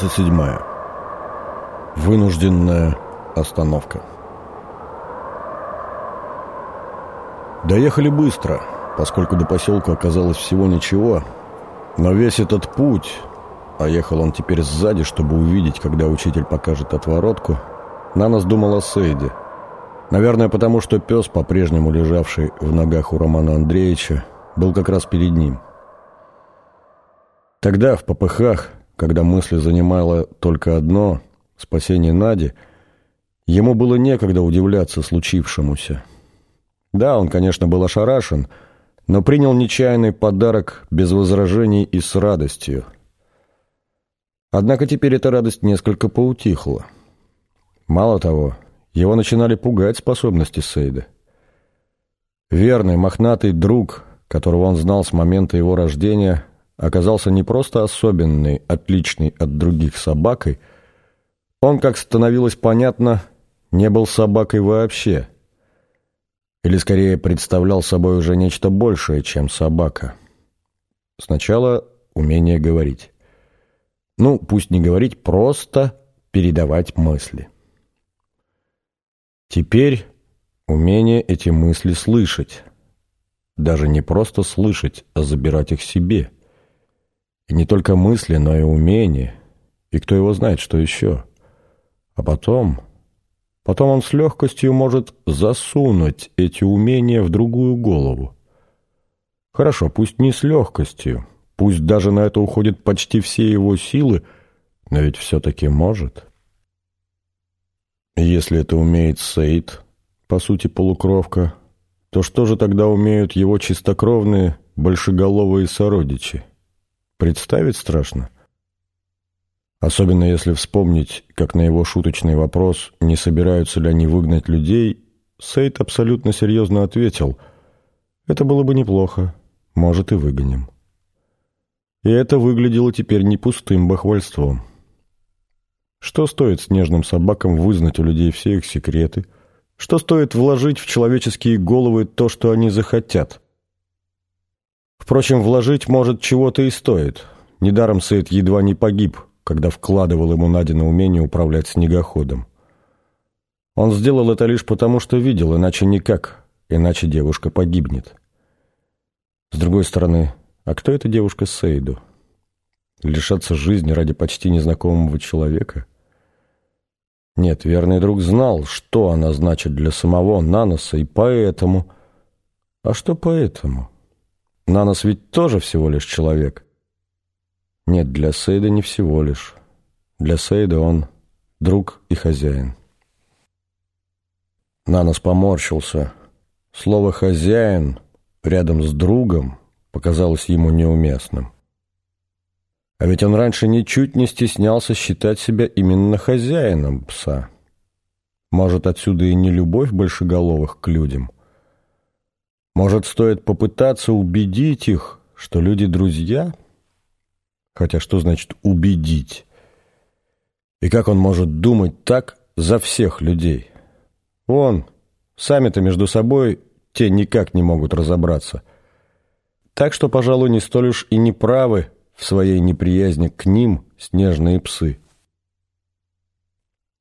Глава 27. Вынужденная остановка. Доехали быстро, поскольку до поселка оказалось всего ничего, но весь этот путь, а ехал он теперь сзади, чтобы увидеть, когда учитель покажет отворотку, на нас думал о Сейде. Наверное, потому что пес, по-прежнему лежавший в ногах у Романа Андреевича, был как раз перед ним. Тогда, в попыхах, когда мысли занимало только одно — спасение Нади, ему было некогда удивляться случившемуся. Да, он, конечно, был ошарашен, но принял нечаянный подарок без возражений и с радостью. Однако теперь эта радость несколько поутихла. Мало того, его начинали пугать способности Сейда. Верный, мохнатый друг, которого он знал с момента его рождения, оказался не просто особенный, отличный от других собакой, он, как становилось понятно, не был собакой вообще. Или, скорее, представлял собой уже нечто большее, чем собака. Сначала умение говорить. Ну, пусть не говорить, просто передавать мысли. Теперь умение эти мысли слышать. Даже не просто слышать, а забирать их себе – и не только мысли, но и умения. И кто его знает, что еще. А потом... Потом он с легкостью может засунуть эти умения в другую голову. Хорошо, пусть не с легкостью, пусть даже на это уходят почти все его силы, но ведь все-таки может. Если это умеет Сейд, по сути полукровка, то что же тогда умеют его чистокровные большеголовые сородичи? Представить страшно. Особенно если вспомнить, как на его шуточный вопрос, не собираются ли они выгнать людей, Сейд абсолютно серьезно ответил, «Это было бы неплохо, может и выгоним». И это выглядело теперь не пустым бахвальством. Что стоит снежным собакам вызнать у людей все их секреты? Что стоит вложить в человеческие головы то, что они захотят? Впрочем, вложить, может, чего-то и стоит. Недаром Саид едва не погиб, когда вкладывал ему Надя умение управлять снегоходом. Он сделал это лишь потому, что видел, иначе никак, иначе девушка погибнет. С другой стороны, а кто эта девушка Сейду? Лишаться жизни ради почти незнакомого человека? Нет, верный друг знал, что она значит для самого Наноса, и поэтому... А что поэтому? Нанос ведь тоже всего лишь человек. Нет, для Сейда не всего лишь. Для Сейда он друг и хозяин. Нанос поморщился. Слово «хозяин» рядом с другом показалось ему неуместным. А ведь он раньше ничуть не стеснялся считать себя именно хозяином пса. Может, отсюда и не любовь большеголовых к людям – может, стоит попытаться убедить их, что люди друзья? Хотя что значит «убедить»? И как он может думать так за всех людей? Он, сами-то между собой те никак не могут разобраться. Так что, пожалуй, не столь уж и неправы в своей неприязни к ним снежные псы.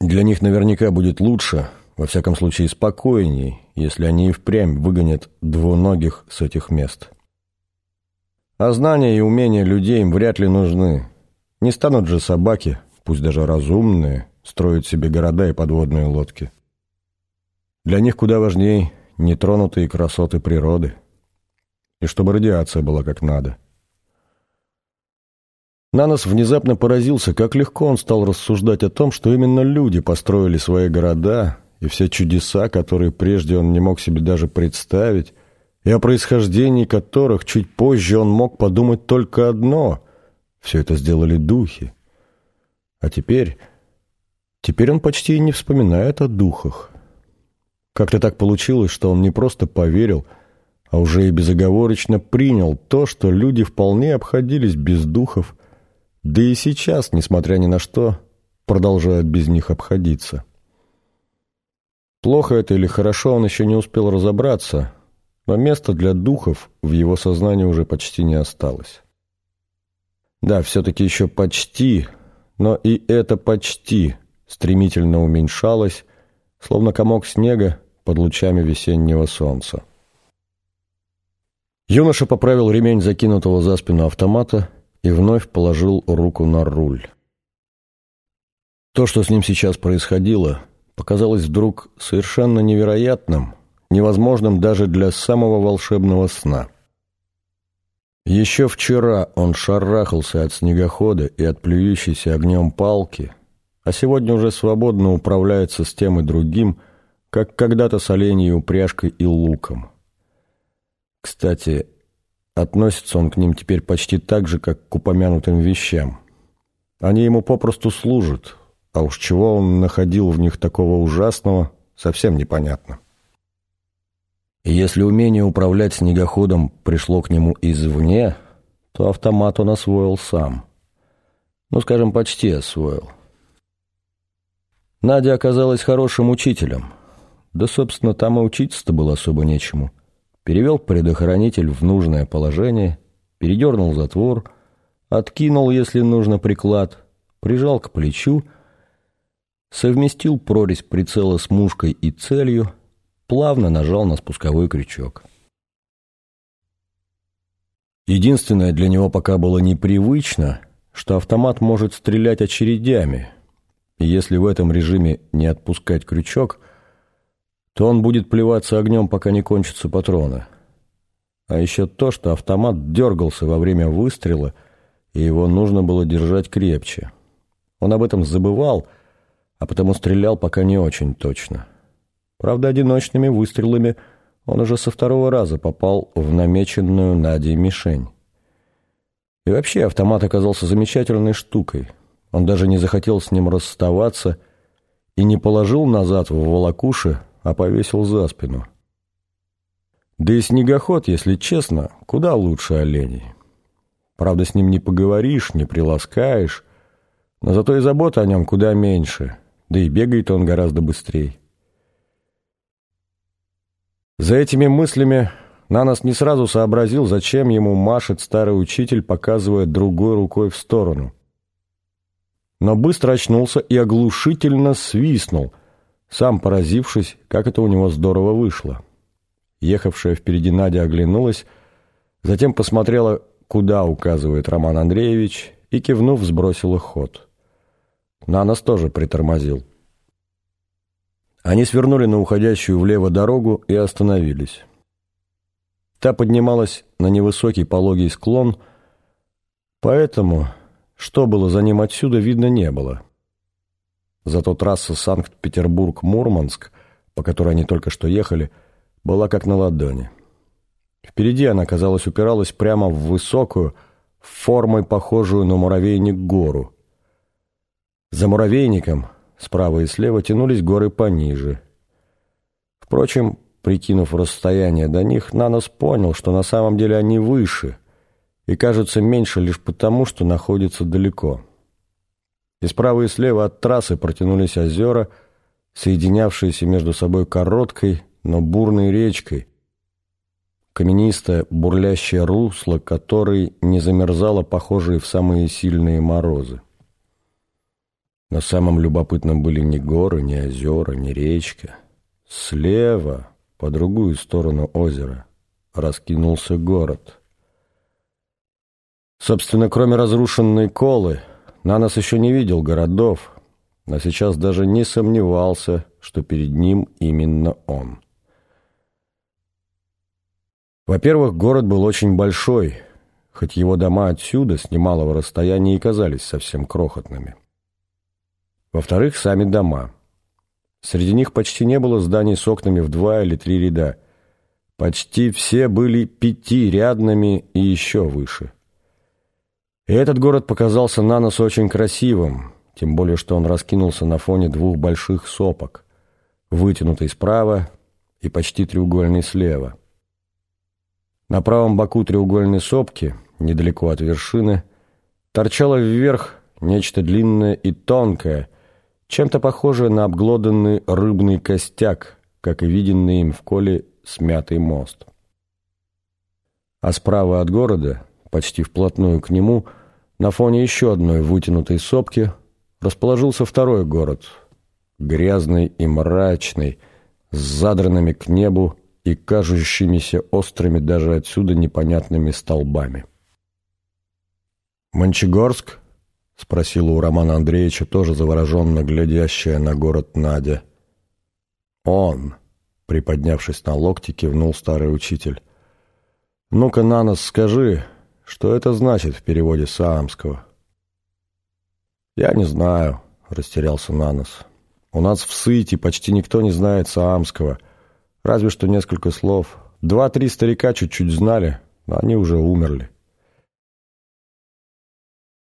Для них наверняка будет лучше, во всяком случае спокойней, если они и впрямь выгонят двуногих с этих мест. А знания и умения людей им вряд ли нужны. Не станут же собаки, пусть даже разумные, строить себе города и подводные лодки. Для них куда важнее нетронутые красоты природы. И чтобы радиация была как надо. Нанос внезапно поразился, как легко он стал рассуждать о том, что именно люди построили свои города и все чудеса, которые прежде он не мог себе даже представить, и о происхождении которых чуть позже он мог подумать только одно — все это сделали духи. А теперь... Теперь он почти и не вспоминает о духах. Как-то так получилось, что он не просто поверил, а уже и безоговорочно принял то, что люди вполне обходились без духов, да и сейчас, несмотря ни на что, продолжают без них обходиться. Плохо это или хорошо, он еще не успел разобраться, но места для духов в его сознании уже почти не осталось. Да, все-таки еще почти, но и это почти стремительно уменьшалось, словно комок снега под лучами весеннего солнца. Юноша поправил ремень закинутого за спину автомата и вновь положил руку на руль. То, что с ним сейчас происходило, показалось вдруг совершенно невероятным, невозможным даже для самого волшебного сна. Еще вчера он шарахался от снегохода и от плюющейся огнем палки, а сегодня уже свободно управляется с тем и другим, как когда-то с оленей упряжкой и луком. Кстати, относится он к ним теперь почти так же, как к упомянутым вещам. Они ему попросту служат, а уж чего он находил в них такого ужасного, совсем непонятно. Если умение управлять снегоходом пришло к нему извне, то автомат он освоил сам. Ну, скажем, почти освоил. Надя оказалась хорошим учителем. Да, собственно, там и учиться-то было особо нечему. Перевел предохранитель в нужное положение, передернул затвор, откинул, если нужно, приклад, прижал к плечу — совместил прорезь прицела с мушкой и целью, плавно нажал на спусковой крючок. Единственное для него пока было непривычно, что автомат может стрелять очередями, и если в этом режиме не отпускать крючок, то он будет плеваться огнем, пока не кончатся патроны. А еще то, что автомат дергался во время выстрела, и его нужно было держать крепче. Он об этом забывал, а потому стрелял пока не очень точно. Правда, одиночными выстрелами он уже со второго раза попал в намеченную Надей мишень. И вообще автомат оказался замечательной штукой. Он даже не захотел с ним расставаться и не положил назад в волокуши, а повесил за спину. Да и снегоход, если честно, куда лучше оленей. Правда, с ним не поговоришь, не приласкаешь, но зато и забота о нем куда меньше — да и бегает он гораздо быстрее. За этими мыслями Нанос не сразу сообразил, зачем ему машет старый учитель, показывая другой рукой в сторону. Но быстро очнулся и оглушительно свистнул, сам поразившись, как это у него здорово вышло. Ехавшая впереди Надя оглянулась, затем посмотрела, куда указывает Роман Андреевич, и, кивнув, сбросила ход. Нанос тоже притормозил. Они свернули на уходящую влево дорогу и остановились. Та поднималась на невысокий пологий склон, поэтому, что было за ним отсюда, видно не было. Зато трасса Санкт-Петербург-Мурманск, по которой они только что ехали, была как на ладони. Впереди она, казалось, упиралась прямо в высокую, формой похожую на муравейник гору – за муравейником справа и слева тянулись горы пониже. Впрочем, прикинув расстояние до них, Нанос понял, что на самом деле они выше и кажутся меньше лишь потому, что находятся далеко. И справа и слева от трассы протянулись озера, соединявшиеся между собой короткой, но бурной речкой, каменистое бурлящее русло которой не замерзало похожие в самые сильные морозы. Но самым любопытным были не горы, не озера, не речка. Слева, по другую сторону озера, раскинулся город. Собственно, кроме разрушенной колы, Нанос еще не видел городов, но сейчас даже не сомневался, что перед ним именно он. Во-первых, город был очень большой, хоть его дома отсюда, с немалого расстояния, и казались совсем крохотными. Во-вторых, сами дома. Среди них почти не было зданий с окнами в два или три ряда. Почти все были пятирядными и еще выше. И этот город показался на нос очень красивым, тем более что он раскинулся на фоне двух больших сопок, вытянутый справа и почти треугольный слева. На правом боку треугольной сопки, недалеко от вершины, торчало вверх нечто длинное и тонкое – чем-то похожее на обглоданный рыбный костяк, как и виденный им в коле смятый мост. А справа от города, почти вплотную к нему, на фоне еще одной вытянутой сопки, расположился второй город, грязный и мрачный, с задранными к небу и кажущимися острыми даже отсюда непонятными столбами. «Мончегорск?» — спросила у Романа Андреевича, тоже завороженно глядящая на город Надя. «Он!» — приподнявшись на локти, кивнул старый учитель. «Ну-ка, на нас скажи, что это значит в переводе с Аамского?» «Я не знаю», — растерялся Нанос. «У нас в Сыте почти никто не знает Саамского, разве что несколько слов. Два-три старика чуть-чуть знали, но они уже умерли».